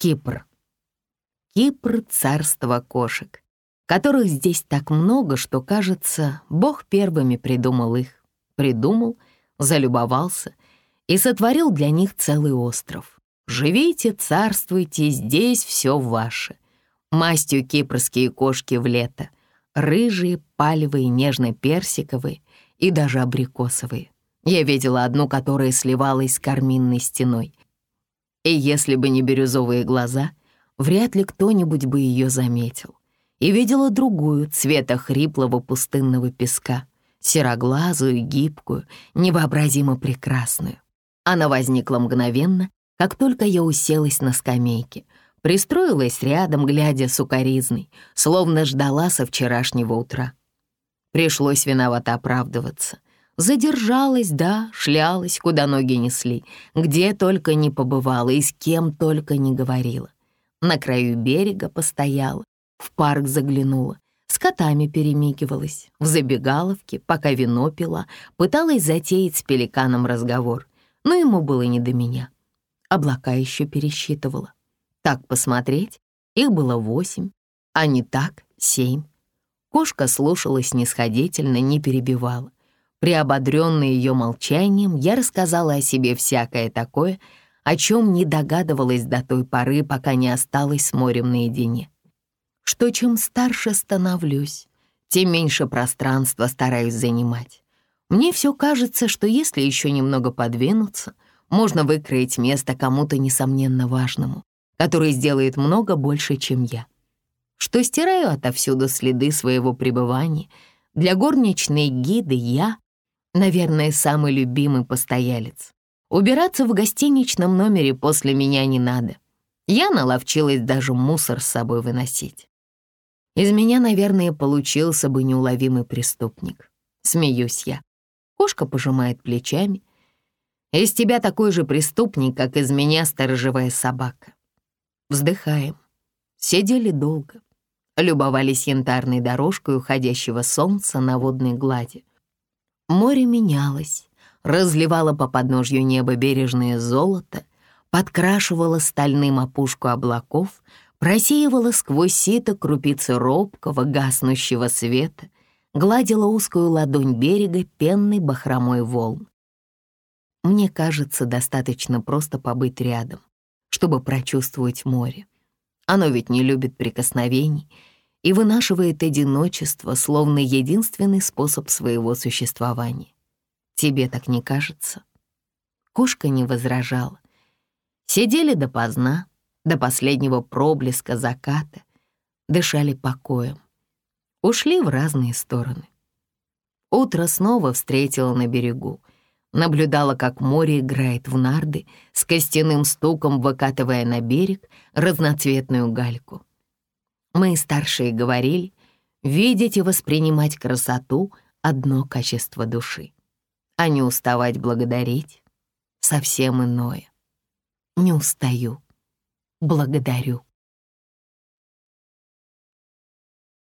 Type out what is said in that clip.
Кипр. Кипр — царство кошек, которых здесь так много, что, кажется, Бог первыми придумал их. Придумал, залюбовался и сотворил для них целый остров. Живите, царствуйте, здесь все ваше. Мастью кипрские кошки в лето. Рыжие, палевые, нежно-персиковые и даже абрикосовые. Я видела одну, которая сливалась с карминной стеной. И если бы не бирюзовые глаза, вряд ли кто-нибудь бы ее заметил. И видела другую, цвета хриплого пустынного песка, сероглазую, гибкую, невообразимо прекрасную. Она возникла мгновенно, как только я уселась на скамейке, пристроилась рядом, глядя сукоризной, словно ждала со вчерашнего утра. Пришлось виновато оправдываться. Задержалась, да, шлялась, куда ноги несли, где только не побывала и с кем только не говорила. На краю берега постояла, в парк заглянула, с котами перемигивалась, в забегаловке, пока вино пила, пыталась затеять с пеликаном разговор, но ему было не до меня. Облака еще пересчитывала. Так посмотреть, их было восемь, а не так — семь. Кошка слушала снисходительно, не перебивала. Приободрённая ее молчанием, я рассказала о себе всякое такое, о чем не догадывалась до той поры, пока не осталась с морем наедине. Что чем старше становлюсь, тем меньше пространства стараюсь занимать. Мне все кажется, что если еще немного подвинуться, можно выкроить место кому-то несомненно важному, который сделает много больше, чем я. Что стираю отовсюду следы своего пребывания. Для горничной гиды я Наверное, самый любимый постоялец. Убираться в гостиничном номере после меня не надо. Я наловчилась даже мусор с собой выносить. Из меня, наверное, получился бы неуловимый преступник. Смеюсь я. Кошка пожимает плечами. Из тебя такой же преступник, как из меня сторожевая собака. Вздыхаем. Сидели долго. Любовались янтарной дорожкой уходящего солнца на водной глади. Море менялось, разливало по подножью неба бережное золото, подкрашивало стальным опушку облаков, просеивало сквозь сито крупицы робкого, гаснущего света, гладила узкую ладонь берега пенной бахромой волн. Мне кажется, достаточно просто побыть рядом, чтобы прочувствовать море. Оно ведь не любит прикосновений — и вынашивает одиночество, словно единственный способ своего существования. Тебе так не кажется? Кошка не возражала. Сидели допоздна, до последнего проблеска заката, дышали покоем. Ушли в разные стороны. Утро снова встретила на берегу, наблюдала, как море играет в нарды, с костяным стуком выкатывая на берег разноцветную гальку. Мы, старшие, говорили, видеть и воспринимать красоту — одно качество души, а не уставать благодарить — совсем иное. Не устаю, благодарю.